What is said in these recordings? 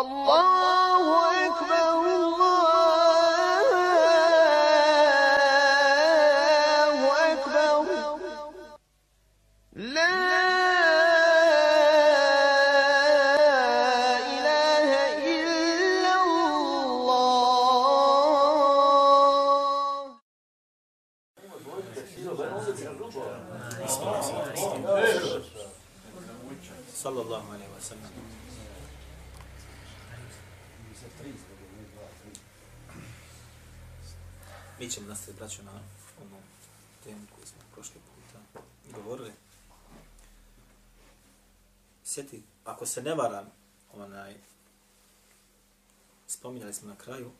الله se vraća na onu temu koju smo prošli puta govorili. Sjeti, ako se ne varam, onaj, spominjali smo na kraju,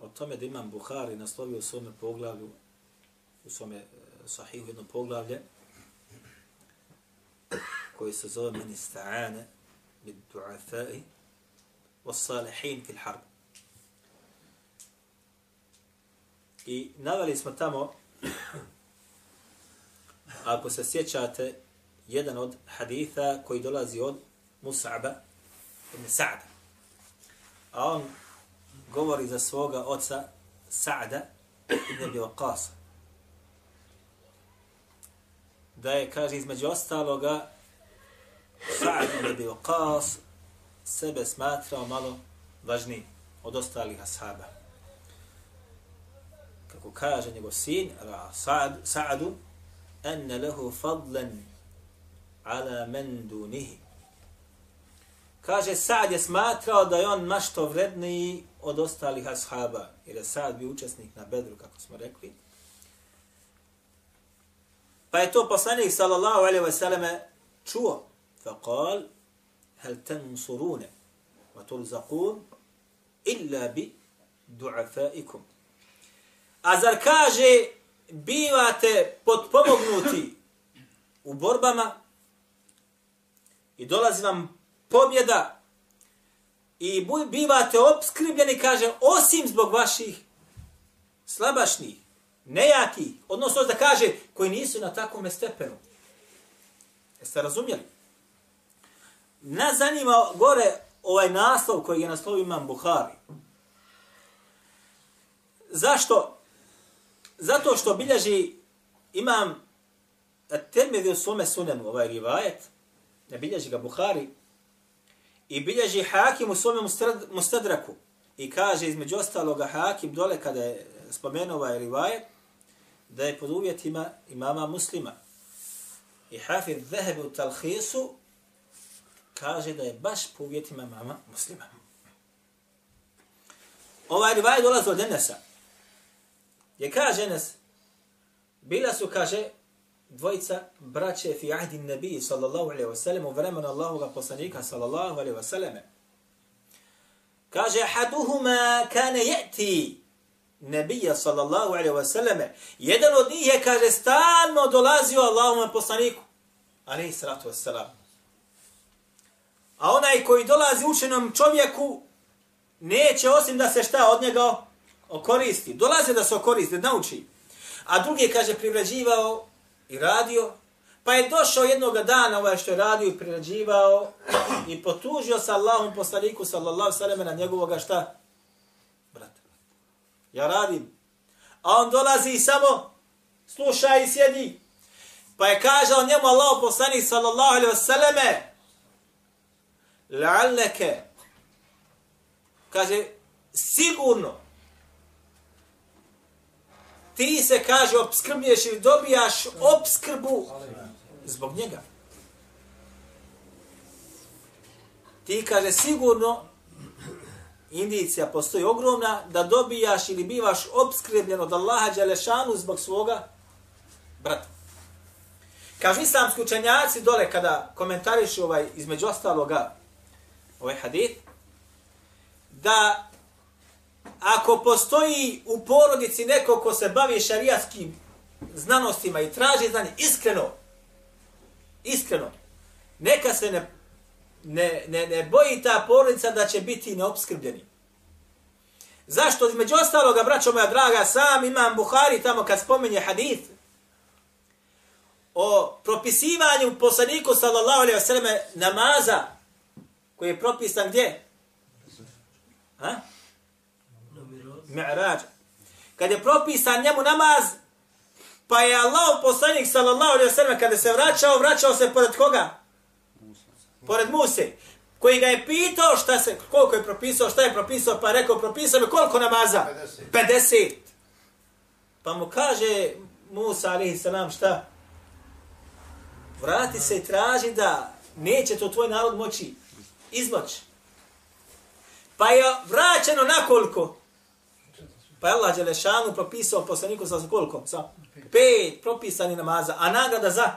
o tome da imam Buhari naslovio u svome poglavlju u svome e, sahihu jedno poglavlje koji se zove min ista'ane bid du'afai والصالحين في الحرب. I navali smo tamo, ako se sjećate, jedan od haditha koji dolazi od Mus'aba ibn Sa'da. A on govori za svoga oca Sa'da ibn Abi Waqqasa da je, kaže, između ostaloga, Sa'd ibn Abi Waqqas sebe smatrao malo važniji od ostalih ashaba. Kako kaže njegov sin, Sa'd, Sa'du, enne lehu fadlen ala men dunihi. Kaže, Sa'd je smatrao da je on mašto vredniji od ostalih ashaba, jer je Sa'd bio učesnik na Bedru, kako smo rekli, Pa je to poslanik sallallahu alaihi wa sallam čuo. Fa kal, hel tansurune wa tulzaqun illa bi du'afaikum. A zar kaže, bivate potpomognuti u borbama i dolazi vam pobjeda i bivate obskribljeni, kaže, osim zbog vaših slabašnih nejaki, odnosno da kaže koji nisu na takvom stepenu. Jeste razumjeli? Nas zanima gore ovaj naslov koji je naslov imam Buhari. Zašto? Zato što bilježi imam termedi u svome sunenu ovaj rivajet, ne bilježi ga Buhari, i bilježi Hakim u svome mustadraku. I kaže između ostaloga Hakim dole kada je spomenuo ovaj rivajet, da je pod uvjetima imama muslima. I Hafid Zahebi u Talhisu kaže da je baš po uvjetima mama muslima. Ovaj rivaj dolazi od Enesa. Je kaže Enes, bila su, kaže, dvojica braće fi ahdi nabiji sallallahu alaihi wa sallam u vremenu Allahoga poslanika sallallahu alaihi wa sallam. Kaže, haduhuma kane je'ti nebija sallallahu alaihi wa sallam. jedan od njih je, kaže, stalno dolazio Allahom poslaniku, alaihi salatu wa sallam. A onaj koji dolazi učenom čovjeku, neće osim da se šta od njega okoristi. Dolazi da se okoristi, da nauči. A drugi je, kaže, privrađivao i radio, pa je došao jednog dana ovaj što je radio i privrađivao i potužio sa Allahom poslaniku sallallahu sallam na njegovoga šta? Ja radim. A on dolazi i samo sluša i sjedi. Pa je kažao njemu Allah poslanik sallallahu alaihi wasallame La'alleke kaže sigurno ti se kaže obskrblješ ili dobijaš obskrbu zbog njega. Ti kaže sigurno indicija postoji ogromna da dobijaš ili bivaš obskrbljen od Allaha Đalešanu zbog svoga brata. Kažu islamski učenjaci dole kada komentarišu ovaj između ostaloga ovaj hadith, da ako postoji u porodici neko ko se bavi šarijatskim znanostima i traži znanje, iskreno, iskreno, neka se ne ne, ne, ne boji ta porodica da će biti neobskrbljeni. Zašto? Između ostaloga, braćo moja draga, sam imam Buhari tamo kad spomenje hadith. o propisivanju poslaniku sallallahu alaihi wasallam namaza koji je propisan gdje? Ha? Mi'raj. Kad je propisan njemu namaz, pa je Allah poslanik sallallahu alaihi wasallam kada se vraćao, vraćao se pored koga? Pored Muse. Koji ga je pitao šta se, koliko je propisao, šta je propisao, pa rekao propisao mi koliko namaza? 50. 50. Pa mu kaže Musa alaihi salam šta? Vrati se i traži da neće to tvoj narod moći izmoć. Pa je vraćeno na koliko? Pa je Allah Đelešanu propisao poslaniku sa koliko? Sa pet propisani namaza, a nagrada za?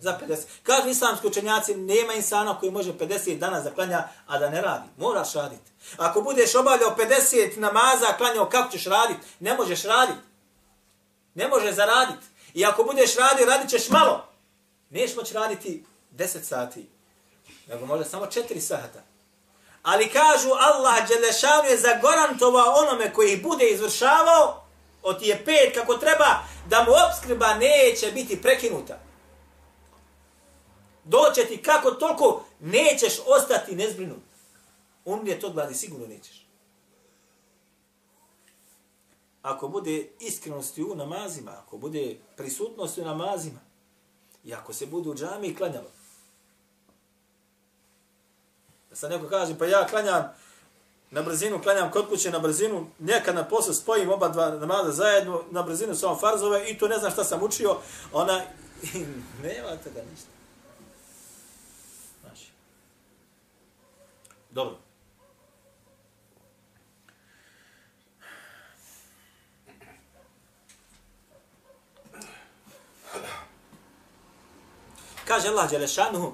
Za 50. Kažu islamski učenjaci, nema insana koji može 50 dana zaklanja, a da ne radi. Moraš raditi. Ako budeš obavljao 50 namaza, klanjao, kako ćeš raditi? Ne možeš raditi. Ne možeš zaraditi. I ako budeš radio, radit ćeš malo. Neš moći raditi 10 sati. Nego možda samo 4 sata. Ali kažu Allah Đelešanu je zagorantovao onome koji ih bude izvršavao, od je pet kako treba, da mu obskrba neće biti prekinuta. Doće ti kako toliko, nećeš ostati nezbrinut. je to gladi, sigurno nećeš. Ako bude iskrenosti u namazima, ako bude prisutnost u namazima, i ako se bude u džami klanjalo, Da sad neko kaže, pa ja klanjam na brzinu, klanjam kod kuće na brzinu, nekad na poslu spojim oba dva namaza zajedno, na brzinu samo farzove i to ne znam šta sam učio, ona, nema toga ništa. Znači. Dobro. Kaže Allah Đelešanuhu,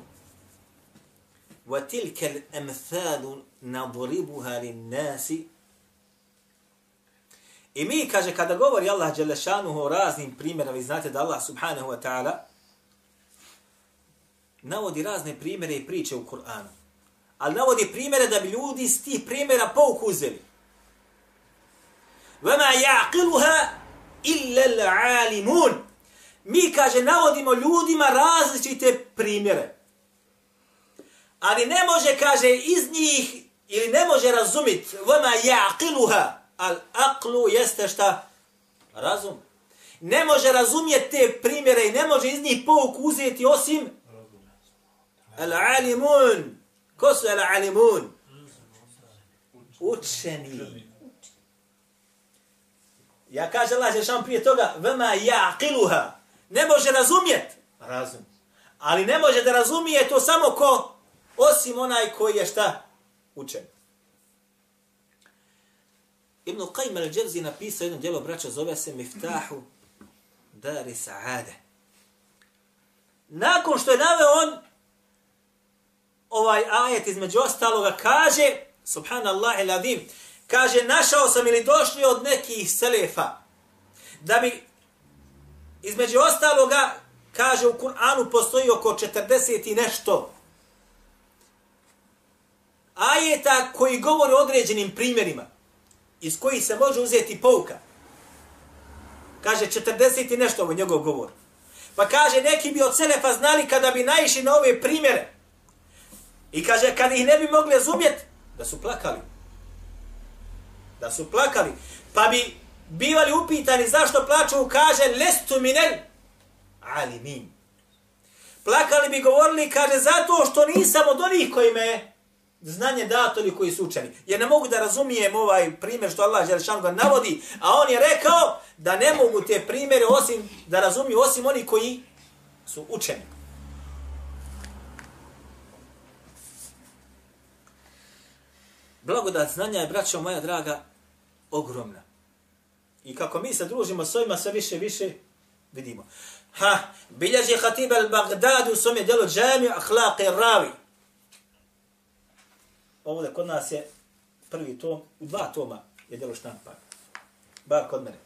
وتلك الأمثال نضربها للناس I mi, kaže, kada govori Allah Đelešanuhu o raznim primjerama, vi znate da Allah subhanahu wa ta'ala navodi razne primjere i priče u Kur'anu. Ali navodi primjere da bi ljudi s tih primjera pouku uzeli. وَمَا يَعْقِلُهَا إِلَّا الْعَالِمُونَ Mi, kaže, navodimo ljudima različite primjere ali ne može, kaže, iz njih, ili ne može razumit, vama jaqiluha, al aqlu jeste šta? Razum. Ne može razumjeti te primjere i ne može iz njih pouku uzeti osim al alimun. Ko su al alimun? Učeni. Ja kaže Allah, šešan prije toga, vama jaqiluha. Ne može razumjeti. Razum. Ali ne može da razumije to samo ko Osim onaj koji je šta? Učen. Ibn Qayyim al-đevzi napisao jedno djelo braća, zove se Miftahu Dari Sa'ade. Nakon što je naveo on ovaj ajet između ostaloga kaže, subhanallah il adim, kaže, našao sam ili došli od nekih selefa, da bi između ostaloga, kaže, u Kur'anu postoji oko 40 i nešto ajeta koji govori o određenim primjerima, iz kojih se može uzeti pouka. Kaže 40 i nešto ovo njegov govor. Pa kaže neki bi od Selefa znali kada bi naišli na ove primjere. I kaže kad ih ne bi mogli razumjeti, da su plakali. Da su plakali. Pa bi bivali upitani zašto plaču, kaže lestu minel ali. Plakali bi govorili, kaže, zato što nisam od onih koji me znanje dato ili koji su učeni. Jer ne mogu da razumijem ovaj primjer što Allah Želešan ga navodi, a on je rekao da ne mogu te primjere osim da razumiju osim oni koji su učeni. Blagodat znanja je, braćo moja draga, ogromna. I kako mi se družimo s ovima sve više više, vidimo. Ha, bilježi Hatib al-Baghdadi u svome djelu džami ahlaqi ravi ovdje kod nas je prvi tom, u dva toma je djelo štampan. Bar kod mene.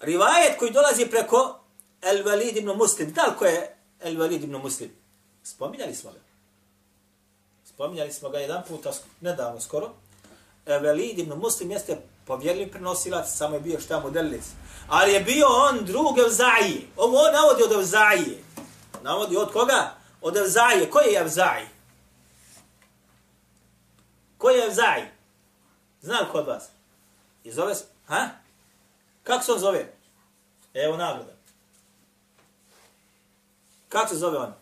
Rivajet koji dolazi preko El Valid ibn Muslim. Da li ko je El Valid ibn Muslim? Spominjali smo ga. Spominjali smo ga jedan puta, nedavno skoro. El Valid ibn Muslim jeste povjerljiv prenosilac, samo je bio šta modelis. Ali je bio on drug Evzaije. Ovo on navodi od Evzaije. Navodi od koga? Od Evzaije. Koji je Evzaije? Ko je Evzaj? Zna li ko od vas? I zove se? Ha? Kako se on zove? Evo nagrada. Kako se zove on?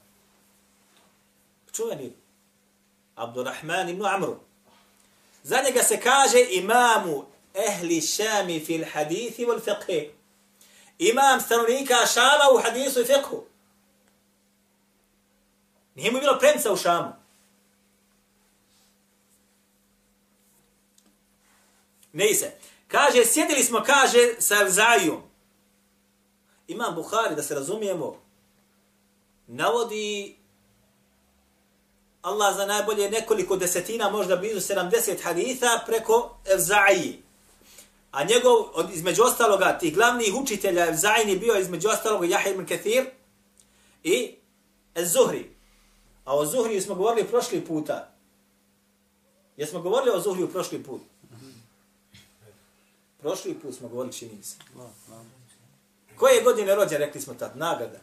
Čuveni. Abdurrahman ibn Amru. Za njega se kaže imamu ehli šami fil hadithi wal fiqhi. Imam stanovnika Šama u hadisu i fiqhu. Nije mu bilo premca u Šamu. Neise. Kaže, sjedili smo, kaže, sa Zajom. Imam Buhari, da se razumijemo, navodi Allah za najbolje nekoliko desetina, možda blizu 70 haditha preko Evzaji. A njegov, od, između ostaloga, tih glavnih učitelja Evzajni bio između ostaloga Jahir ibn Kathir i Zuhri. A o Zuhri smo govorili prošli puta. Jesmo govorili o Zuhri u prošli put? Prošli put smo govorili čini se. Koje godine rođen, rekli smo tad, nagrada.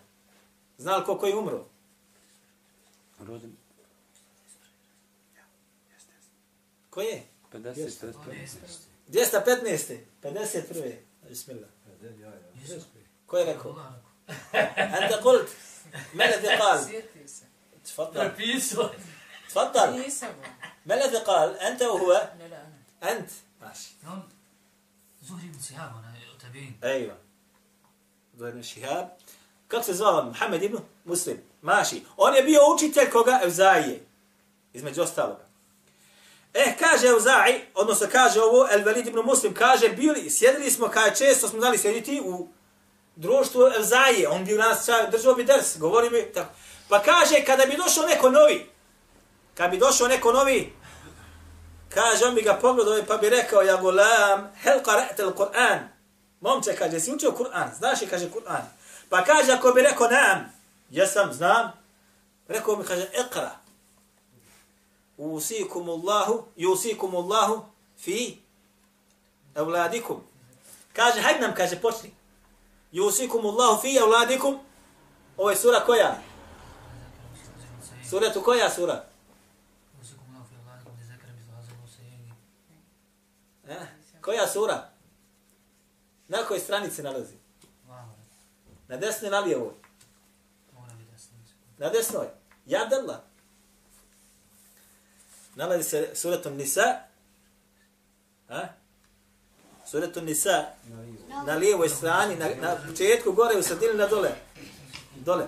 Zna li ko koji umro? Rođen. Ko je? 50, 215. 251. Bismillah. Ko je rekao? Anta kult. Mele de kal. Tfattar. Prepisu. Tfattar. Mele de kal. Anta u huve? Ant. Maši. Zuhri ibn Sihab, je tabi. Ejva. Kako se zvala? Muhammed ibn Muslim. Maši. On je bio učitelj koga? Evzaije. Između ostaloga. Eh, kaže Evzai, odnosno kaže ovo, El Velid ibn Muslim, kaže, bili, sjedili smo, kaj često smo dali sjediti u društvu Evzaije. On bi u nas držao bi ders, govori bi tako. Pa kaže, kada bi došao neko novi, kada bi došao neko novi, kaže, on bi ga pogledao pa bi rekao, ja gulam, hel qara'te al-Qur'an, momče, kaže, si učio Kur'an, znaš je, kaže, Kur'an. Pa kaže, ako bi rekao, nam, jesam, znam, rekao mi, kaže, iqra, usikum Allahu, yusikum Allahu fi evladikum. Kaže, hajde nam, kaže, počni. Yusikum Allahu fi evladikum. Ovo je sura koja? Sura tu koja sura? Usikum Allah fi Allahikum li zekara mi zlazavu se jengi. Eh? Koja sura? Na kojoj stranici nalazi? Na desnoj na lijevoj? Na desnoj. Jadallah. Nalazi se suratom Nisa. A? Suratom Nisa. Na lijevoj strani, na, na početku gore, u sredini, na dole. Dole.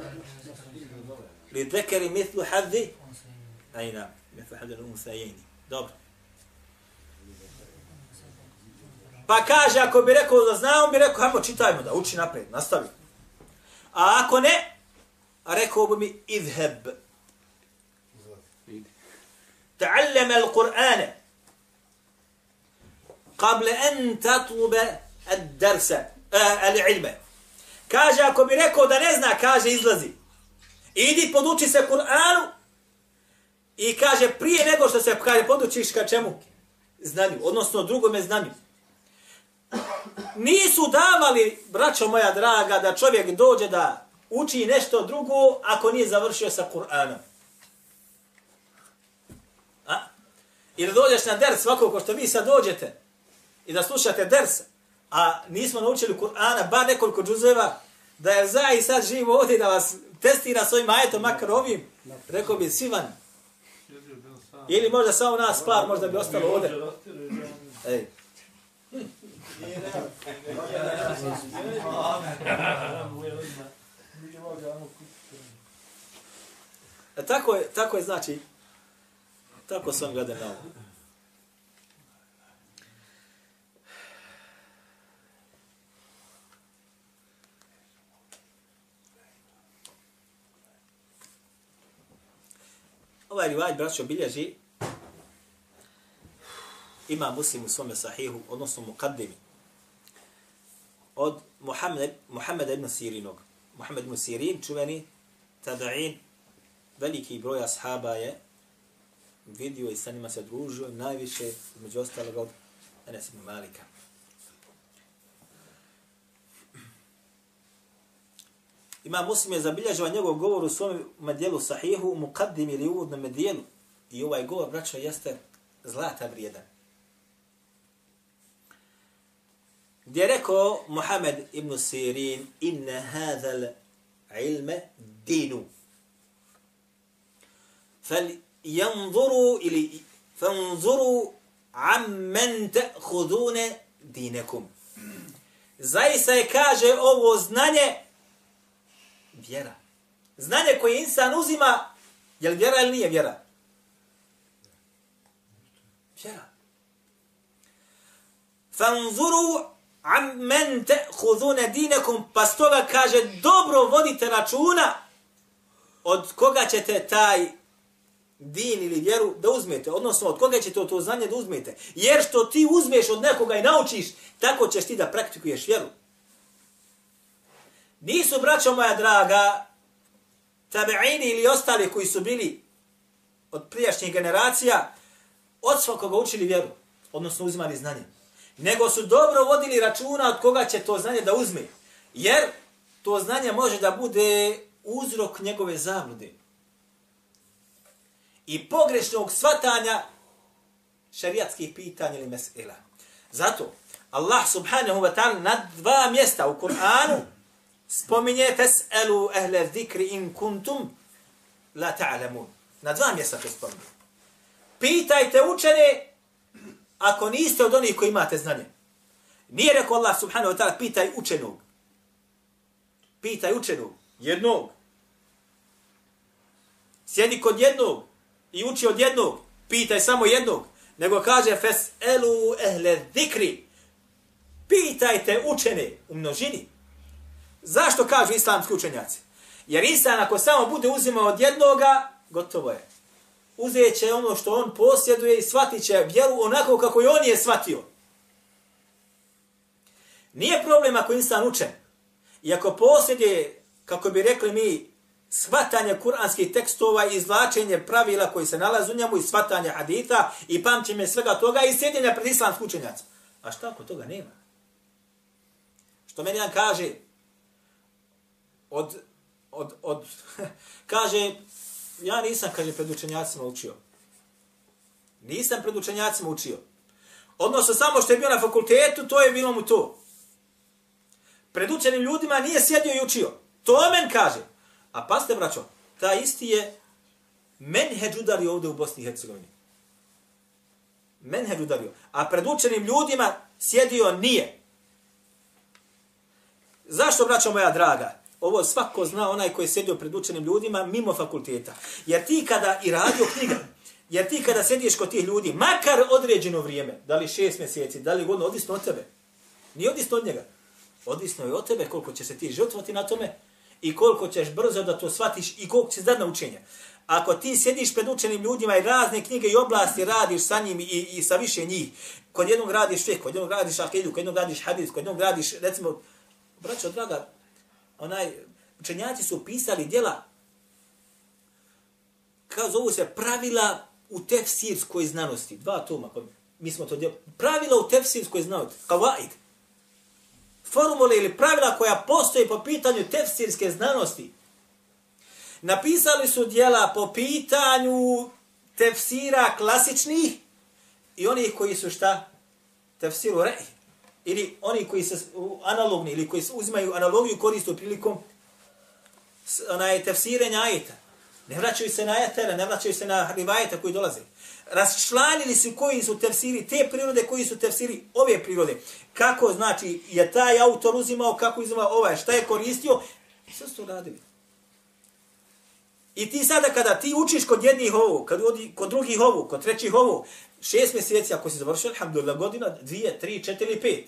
Li dekeri mitlu haddi. Ajna, mitlu haddi lumu sajeni. Dobro. Pa kaže, ako bi rekao da zna, on bi rekao, hajmo, čitajmo da uči napred, nastavi. A ako ne, rekao bi mi idheb. Ta'allam al-Qur'ane. Qable en tatlube ad-darsa, eh, al-ilme. Kaže, ako bi rekao da ne zna, kaže, izlazi. Idi, poduči se Kur'anu. I kaže, prije nego što se kaže, podučiš ka čemu? Znanju, odnosno drugome znanju nisu davali braćo moja draga da čovjek dođe da uči nešto drugo ako nije završio sa Kur'anom A? Ili dođeš na ders svako ko što vi sad dođete i da slušate ders, a nismo naučili Kur'ana, ba nekoliko džuzeva, da je za i sad živo ovdje da vas testira svojim ajetom, makar ovim, rekao bi Sivan. Ili možda samo nas par, možda bi ostalo ovdje. Ej. E, tako je, tako je znači, tako sam gledao na ovo. Ovaj rivaj, braćo, bilježi ima muslim u svome sahihu, odnosno mukaddimi, od Muhammed, Muhammeda ibn Sirinog. Muhammed ibn Sirin, čuveni tada'in, veliki broj ashaba je vidio i sa njima se družio, najviše, među ostalog, od Enes ibn Malika. Ima muslim je zabilježava njegov govor u svom medijelu sahihu, u muqaddim ili uvodnom medijelu. I ovaj govor, braćo, jeste zlata vrijedan. Gdje je rekao Muhammed ibn Sirin, inna hadhal ilme dinu. Fal yanzuru ili fanzuru ammen ta'khudune dinekum. Zaista je kaže ovo znanje vjera. Znanje koje insan uzima, je li vjera ili nije vjera? Vjera. Fanzuru ammen ta'khudune dinekum, pa stoga kaže dobro vodite računa od koga ćete taj din ili vjeru da uzmete, odnosno od koga ćete to znanje da uzmete. Jer što ti uzmeš od nekoga i naučiš, tako ćeš ti da praktikuješ vjeru. Nisu, braćo moja draga, tabeini ili ostali koji su bili od prijašnjih generacija, od svakoga učili vjeru, odnosno uzimali znanje. Nego su dobro vodili računa od koga će to znanje da uzme. Jer to znanje može da bude uzrok njegove zablude i pogrešnog svatanja šariatskih pitanja ili mesela. Zato Allah subhanahu wa ta'ala na dva mjesta u Kur'anu spominje tes'elu ehle zikri in kuntum la ta'lamun. Na dva mjesta to spominje. Pitajte učene ako niste od onih koji imate znanje. Nije rekao Allah subhanahu wa ta'ala pitaj učenog. Pitaj učenog. Jednog. Sjedi kod jednog i uči od jednog, pitaj samo jednog, nego kaže fes elu ehle zikri. Pitajte učene u množini. Zašto kažu islamski učenjaci? Jer insan ako samo bude uzimao od jednoga, gotovo je. Uzet će ono što on posjeduje i shvatit će vjeru onako kako je on je shvatio. Nije problem ako insan učen. I ako posjeduje, kako bi rekli mi, shvatanje kuranskih tekstova i izvlačenje pravila koji se nalaze u njemu i shvatanje hadita i pamćenje svega toga i sjedinja pred islamsku učenjaca. A šta ako toga nema? Što meni jedan kaže, od, od, od, kaže, ja nisam, kaže, pred učenjacima učio. Nisam pred učenjacima učio. Odnosno, samo što je bio na fakultetu, to je bilo mu to. Pred učenim ljudima nije sjedio i učio. To men kaže. A paste, braćo, ta isti je menheđ udario ovdje u Bosni i Hercegovini. Menheđ udario. A pred učenim ljudima sjedio nije. Zašto, braćo moja draga? Ovo svako zna onaj koji je sjedio pred učenim ljudima mimo fakulteta. Jer ti kada i radio knjiga, jer ti kada sjediš kod tih ljudi, makar određeno vrijeme, da li šest mjeseci, da li godinu, odvisno od tebe. Nije odvisno od njega. Odvisno je od tebe koliko će se ti žrtvati na tome, i koliko ćeš brzo da to shvatiš i koliko ćeš dati na učenje. Ako ti sjediš pred učenim ljudima i razne knjige i oblasti radiš sa njim i, i sa više njih, kod jednog radiš fih, kod jednog radiš akidu, kod jednog radiš hadis, kod jednog radiš, recimo, braćo, draga, onaj, učenjaci su pisali djela, kao zovu se pravila u tefsirskoj znanosti, dva toma, pa mi smo to djelo. pravila u tefsirskoj znanosti, kavaid. formule ili pravila koja postoje po pitanju tefsirske znanosti. Napisali su djela po pitanju tefsira klasičnih i onih koji su šta? Tefsiru rej. Ili oni koji su analogni ili koji uzimaju analogiju koristu prilikom onaj tefsirenja ajeta. Ne vraćaju se na ajetere, ne vraćaju se na rivajeta koji dolaze Rasčlanili su koji su tefsiri te prirode, koji su tefsiri ove prirode. Kako znači je taj autor uzimao, kako uzimao ovaj, šta je koristio, sve su radili. I ti sada kada ti učiš kod jednih ovu, kad odi, kod drugih ovu, kod trećih ovu, šest mjeseci ako si završio, alhamdulillah, godina, dvije, tri, četiri ili pet.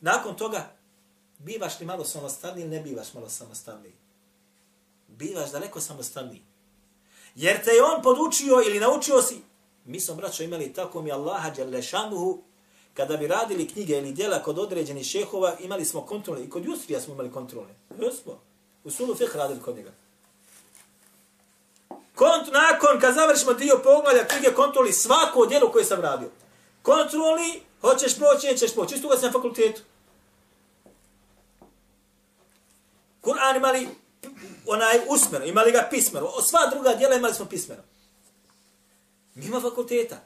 Nakon toga, bivaš li malo samostalni ili ne bivaš malo samostalni? Bivaš daleko samostalni. Jer te je on podučio ili naučio si Mi smo, braćo, imali tako mi Allaha Đalešanuhu, kada bi radili knjige ili djela kod određenih šehova, imali smo kontrole. I kod Jusrija smo imali kontrole. Jesmo. U sulu fih radili kod njega. Kont, nakon, kad završimo dio poglavlja knjige, kontroli svako djelo koje sam radio. Kontroli, hoćeš proći, nećeš proći. Isto ga sam na fakultetu. Kur'an imali onaj usmeno, imali ga pismeno. O, Sva druga djela imali smo pismeno. Mimo fakulteta.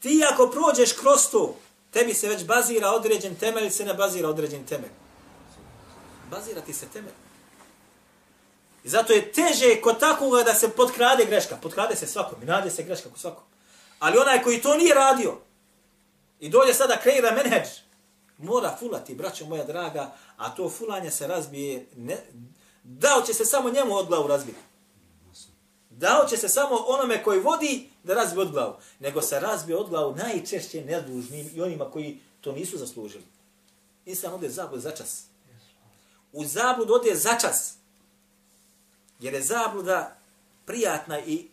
Ti ako prođeš kroz to, tebi se već bazira određen temelj, se ne bazira određen temelj. Bazira ti se temelj. I zato je teže kod takvoga da se potkrade greška. Potkrade se svakom i nade se greška kod svakom. Ali onaj koji to nije radio i dođe sada kreira menheđ, mora fulati, braćo moja draga, a to fulanje se razbije, ne, dao će se samo njemu od glavu razbiti. Dao će se samo onome koji vodi da razbije od glavu. Nego se razbije od glavu najčešće nedužnim i onima koji to nisu zaslužili. Insan ode zabud za čas. U zablud ode za čas. Jer je zabluda prijatna i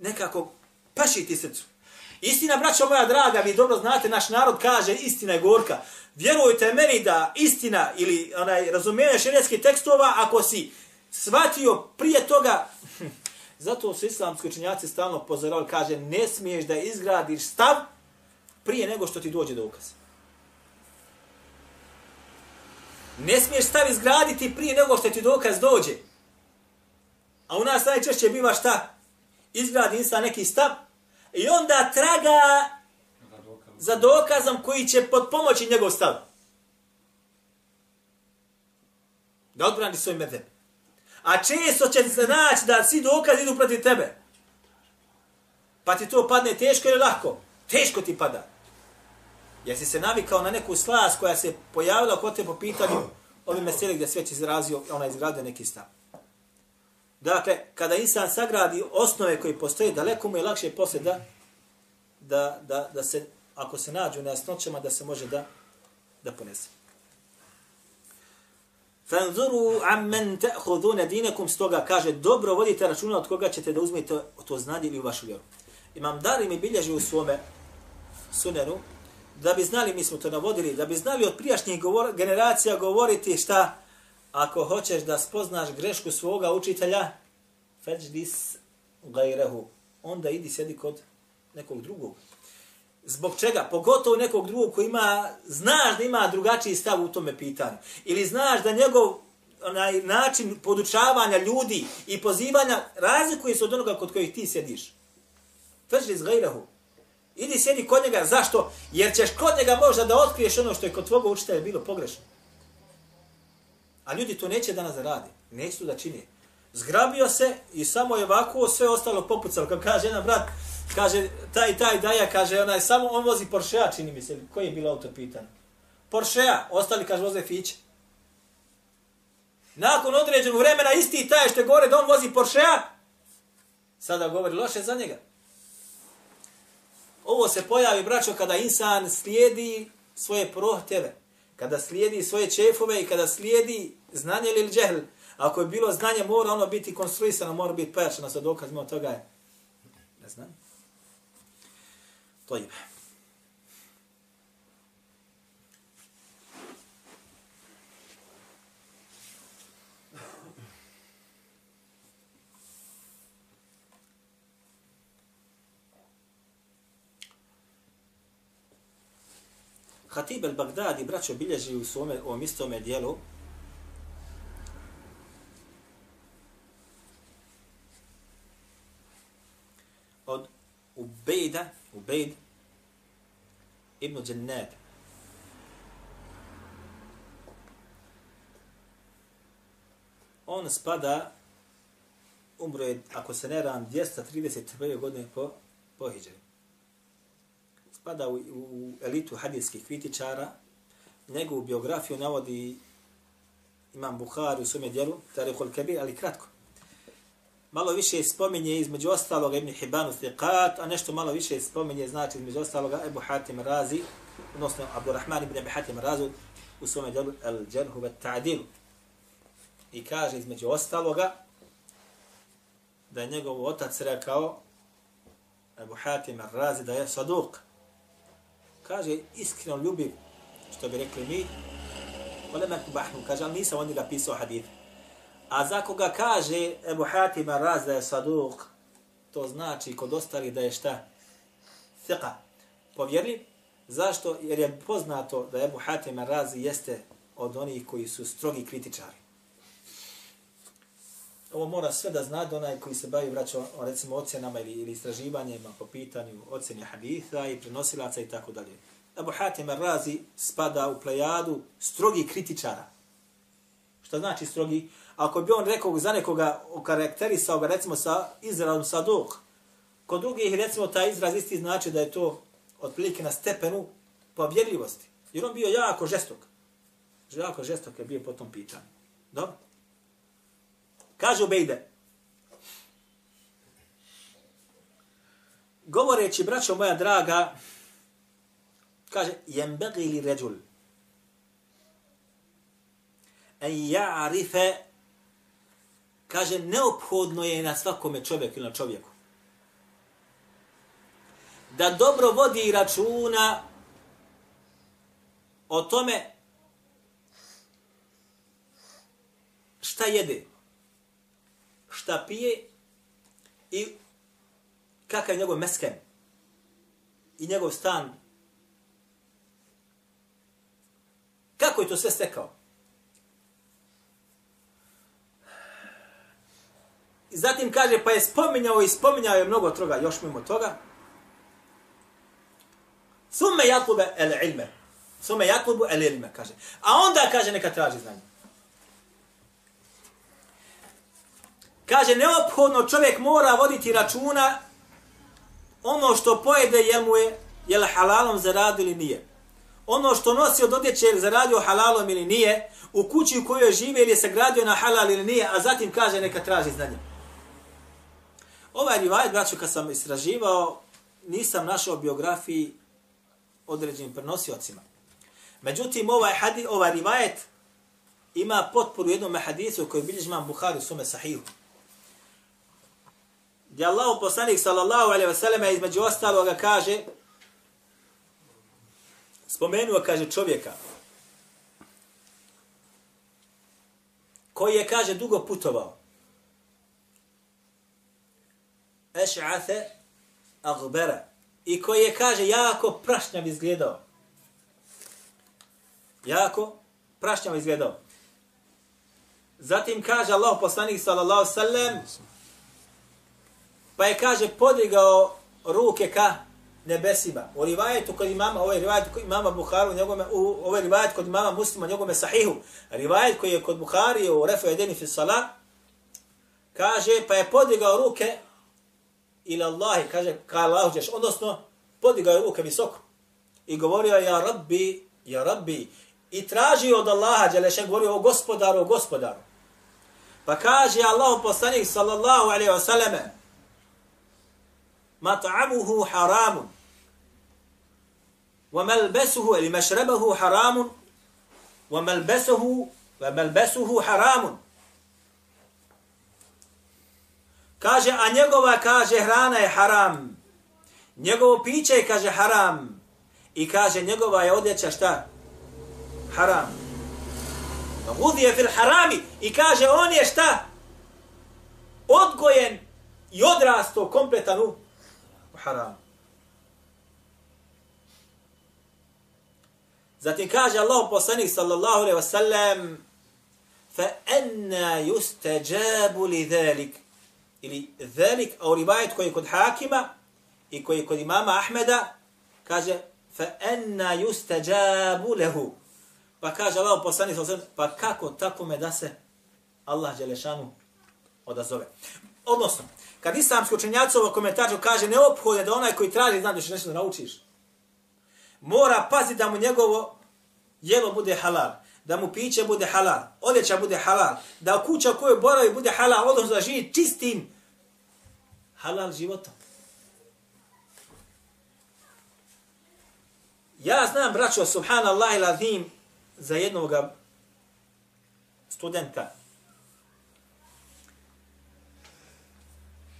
nekako paši ti srcu. Istina, braćo moja draga, vi dobro znate, naš narod kaže istina je gorka. Vjerujte meni da istina ili onaj razumijenje šerijetskih tekstova, ako si shvatio prije toga, zato su islamski učenjaci stalno pozorali, kaže, ne smiješ da izgradiš stav prije nego što ti dođe dokaz. Ne smiješ stav izgraditi prije nego što ti dokaz dođe. A u nas najčešće biva šta? Izgradi insan neki stav i onda traga za dokazom koji će pod pomoći njegov stav. Da odbrani svoj medheb. A često će se naći da svi dokazi idu protiv tebe. Pa ti to padne teško ili lahko? Teško ti pada. Jer si se navikao na neku slas koja se pojavila kod te po pitanju ovi meseli gdje sve će izrazio, ona izgradio neki stav. Dakle, kada insan sagradi osnove koji postoje, daleko mu je lakše poslije da, da, da, da se, ako se nađu na jasnoćama, da se može da, da ponese. Fanzuru ammen ta'khuduna dinakum stoga kaže dobro vodite računa od koga ćete da uzmete to znanje ili u vašu vjeru. Imam Dari mi bilježi u svome sunenu da bi znali, mi smo to navodili, da bi znali od prijašnjih govor, generacija govoriti šta ako hoćeš da spoznaš grešku svoga učitelja, feđdis gajrehu, onda idi sjedi kod nekog drugog. Zbog čega? Pogotovo nekog drugog koji ima, znaš da ima drugačiji stav u tome pitanju. Ili znaš da njegov onaj način podučavanja ljudi i pozivanja razlikuje se od onoga kod kojih ti sjediš. Feđdis gajrehu. Idi sjedi kod njega. Zašto? Jer ćeš kod njega možda da otkriješ ono što je kod tvoga učitelja bilo pogrešno. A ljudi to neće danas da radi. Neće to da čini. Zgrabio se i samo je ovako sve ostalo popucalo. Kao kaže jedan brat, kaže taj taj daja, kaže onaj, samo on vozi Porschea, čini mi se. Koji je bilo auto pitan? Porschea, ostali kaže voze Fiće. Nakon određenog vremena isti taj što je gore da on vozi Porschea, sada govori loše za njega. Ovo se pojavi, braćo, kada insan slijedi svoje prohtjeve, kada slijedi svoje čefove i kada slijedi znanje ili džehl. Ako je bilo znanje, mora ono biti konstruisano, mora biti pojačano sa dokazima od toga je. Ne znam. To je. Hatib el-Baghdadi, braćo, bilježi u svome, ovom istome dijelu, od Ubejda, Ubejd, ibn Džennad. On spada, umro je, ako se ne ram, 231. godine po, po Hidžari spada u, u elitu hadijskih kritičara. Njegovu biografiju navodi Imam Bukhari u svome dijelu, Tarihul al-Kabir, ali kratko. Malo više spominje između ostaloga Ibn Hibanu Thiqat, a nešto malo više spominje znači između ostaloga Ebu Hatim Razi, odnosno Abdurrahman ibn Ebu Hatim Razi u svome dijelu Al-Jarhu wa Ta'dil. I kaže između ostaloga da je njegov otac rekao Ebu Hatim Razi da je saduk, kaže iskreno ljubiv, što bi rekli mi, ole me kubahnu, kaže, ali nisam on njega pisao hadith. A za koga kaže Ebu Hatima raz da je saduk, to znači kod ostali da je šta? Thika. Povjerljiv. Zašto? Jer je poznato da Ebu Hatima Razi jeste od onih koji su strogi kritičari ovo mora sve da zna onaj koji se bavi vraća recimo ocjenama ili, ili istraživanjima po pitanju ocjene haditha i prenosilaca i tako dalje. Abu Hatim Razi spada u plejadu strogi kritičara. Šta znači strogi? Ako bi on rekao za nekoga okarakterisao ga recimo sa izrazom saduk, kod drugih recimo taj izraz isti znači da je to otprilike na stepenu povjerljivosti. Jer on bio jako žestok. Jako žestok je bio po tom pitanju. Dobro? Kaže Ubejde. Govoreći, braćo moja draga, kaže, jembegi li ređul, en ja'rife, kaže, neophodno je na svakome čovjeku ili na čovjeku, da dobro vodi računa o tome šta jede, šta pije i kakav je njegov mesken i njegov stan. Kako je to sve stekao? I zatim kaže, pa je spominjao i spominjao je mnogo toga, još mimo toga. Sume jakube el ilme. Sume jakubu el ilme, kaže. A onda kaže, neka traži znanje. Kaže, neophodno čovjek mora voditi računa ono što pojede, jel mu je, jel halalom zaradio ili nije. Ono što nosi od odjeće, jel zaradio halalom ili nije, u kući u kojoj žive ili je sagradio na halal ili nije, a zatim kaže neka traži znanje. Ovaj rivajet, braću, kad sam istraživao, nisam našao biografiji određenim prenosiocima. Međutim, ovaj, hadi, ovaj rivajet ima potporu jednom hadisu koji bilježi imam Buhari u sume sahihu gdje Allah poslanik sallallahu alaihi wasallam između ostaloga kaže, spomenuo, kaže, čovjeka, koji je, kaže, dugo putovao. Eš'athe agbera. I koji je, kaže, jako prašnjav izgledao. Jako prašnjav izgledao. Zatim kaže Allah poslanik sallallahu alaihi wasallam, Pa je, kaže, podigao ruke ka nebesima. U rivajetu kod imama, ovaj rivajet kod imama Buharu, njegome, u ovaj rivajet kod imama muslima, njegome sahihu. Rivajet koji je kod Buhari u Refu jedini fi salat, kaže, pa je podigao ruke ila Allahi, kaže, ka Allahu ćeš, odnosno, podigao je ruke visoko. I govorio, ja rabbi, ja rabbi, i tražio od Allaha, Đelešen, govorio o gospodaru, o gospodaru. Pa kaže Allah poslanik sallallahu alaihi wa sallame, mat'amuhu haramun. Wa malbasuhu ili mashrabahu haramun. Wa malbasuhu wa malbasuhu haramun. Kaže a njegova kaže hrana je haram. Njegovo piće je kaže haram. I kaže njegova je odjeća šta? Haram. Gudi je fil harami. I kaže on je šta? Odgojen i odrasto kompletan u haram. Zatim kaže Allah poslanik sallallahu alaihi wasallam fa anna yustajabu li dhalik ili dhalik au rivajet koji je kod hakima i koji je kod imama Ahmeda kaže fa anna yustajabu lahu pa kaže Allah poslanik sallallahu alaihi wasallam pa kako tako me da se Allah Đelešanu odazove. Odnosno, kad islamski učenjaci ovo komentarju kaže neophodno da onaj koji traži zna da će nešto naučiš, mora paziti da mu njegovo jelo bude halal, da mu piće bude halal, odjeća bude halal, da kuća u kojoj boravi bude halal, odnosno da živi čistim halal životom. Ja znam, braćo, subhanallah i za jednog studenta,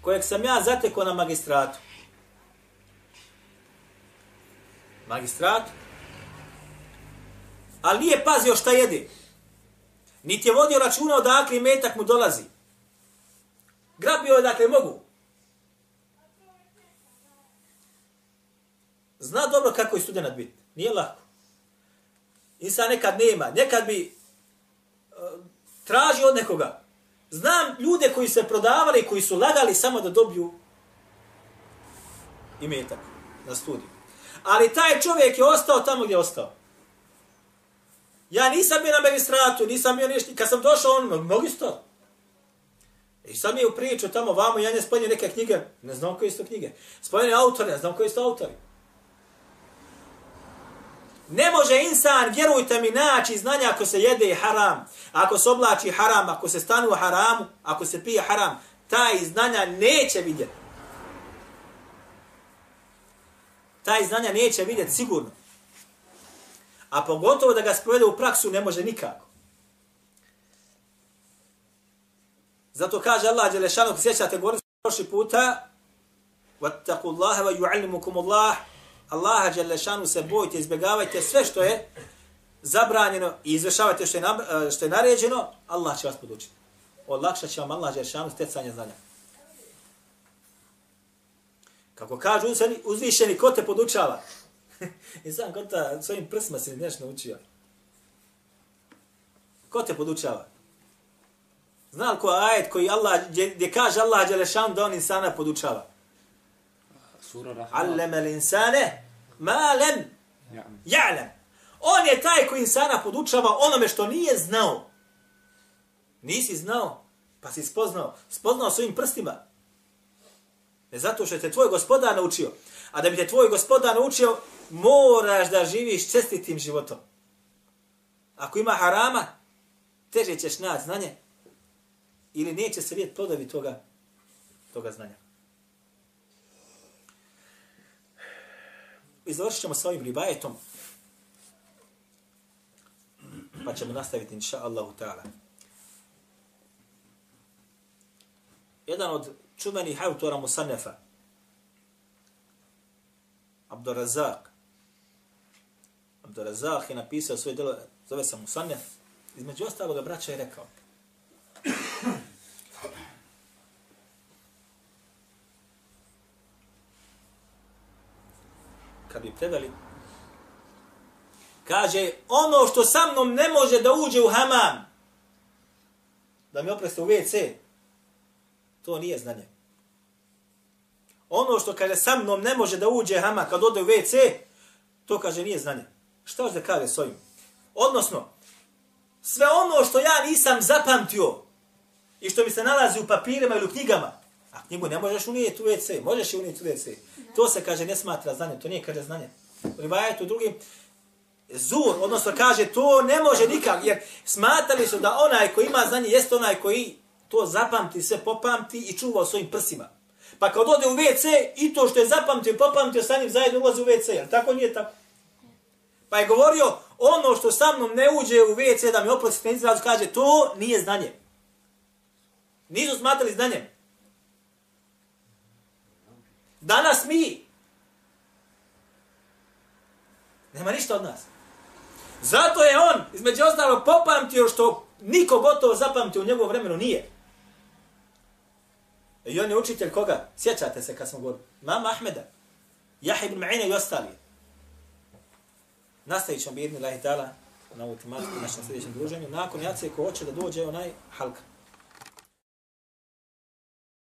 kojeg sam ja zatekao na magistratu. Magistrat. Ali nije pazio šta jede. Niti je vodio računa odakle metak mu dolazi. Grabio je dakle mogu. Zna dobro kako je student biti. Nije lako. Insan nekad nema. Nekad bi uh, tražio od nekoga. Znam ljude koji se prodavali, koji su lagali samo da dobiju imetak na studiju. Ali taj čovjek je ostao tamo gdje je ostao. Ja nisam bio na magistratu, nisam bio ništa. Kad sam došao, on, mnogi sto. I sad mi je u priču tamo, vamo, ja ne spomnio neke knjige, ne znam koje su to knjige. Spomnio autore, ne znam koji su to autori. Ne može insan, vjerujte mi, naći znanja ako se jede haram, ako se oblači haram, ako se stanu u haramu, ako se pije haram, taj znanja neće vidjeti. Taj znanja neće vidjeti sigurno. A pogotovo da ga sprovede u praksu ne može nikako. Zato kaže Allah Đelešanu, ko sjećate, govorili smo prošli puta, وَاتَّقُوا اللَّهَ وَيُعَلِّمُكُمُ اللَّهِ Allaha Đelešanu se bojite, izbjegavajte sve što je zabranjeno i izvršavajte što je, na, e, što je naređeno, Allah će vas podučiti. Olakšat će vam Allah Đelešanu stecanje znanja. Kako kažu uzvišeni, ko te podučava? I sam kod ta svojim prsima si nešto naučio. Ko te podučava? Zna li ko ajet koji Allah, gdje kaže Allah Đelešanu da on insana podučava? Allama l'insane ma lem ja'lam. On je taj koji insana podučava onome što nije znao. Nisi znao, pa si spoznao. Spoznao svojim prstima. Ne zato što te tvoj gospodar naučio. A da bi te tvoj gospodar naučio, moraš da živiš čestitim životom. Ako ima harama, teže ćeš naći znanje ili neće se vidjeti plodovi toga, toga znanja. I završit ćemo sa ovim rivajetom. pa ćemo nastaviti, inša Allahu ta'ala. Jedan od čuvenih autora Musanefa, Abdurazak, Abdurazak je napisao svoje delo, zove se Musanef, između ostaloga braća je rekao, bi predali, kaže, ono što sa mnom ne može da uđe u hamam, da mi opreste u WC, to nije znanje. Ono što kaže sa mnom ne može da uđe hama kad ode u WC, to kaže nije znanje. Šta hoće da kaže s ovim? Odnosno, sve ono što ja nisam zapamtio i što mi se nalazi u papirima ili u knjigama, a knjigu ne možeš unijeti u WC, možeš je unijeti u WC. To se kaže ne smatra znanje, to nije kaže znanje. U rivajetu drugim, zur, odnosno kaže to ne može nikak, jer smatrali su da onaj koji ima znanje jeste onaj koji to zapamti, sve popamti i čuva u svojim prsima. Pa kad ode u WC, i to što je zapamtio i popamtio sa njim zajedno ulazi u WC, jel tako nije tako? Pa je govorio, ono što sa mnom ne uđe u WC da mi oprostite izraz, kaže, to nije znanje. Nisu smatrali znanjem. Danas mi. Nema ništa od nas. Zato je on, između ostalo, popamtio što niko gotovo zapamtio u njegovom vremenu nije. I on je učitelj koga? Sjećate se kad smo govorili. Mama Ahmeda. Jahe ibn Ma'ina i ostali. Nastavit ćemo bi idni lahi ta'ala na ovu tematiku našem sljedećem druženju. Nakon jacije ko hoće da dođe onaj halka.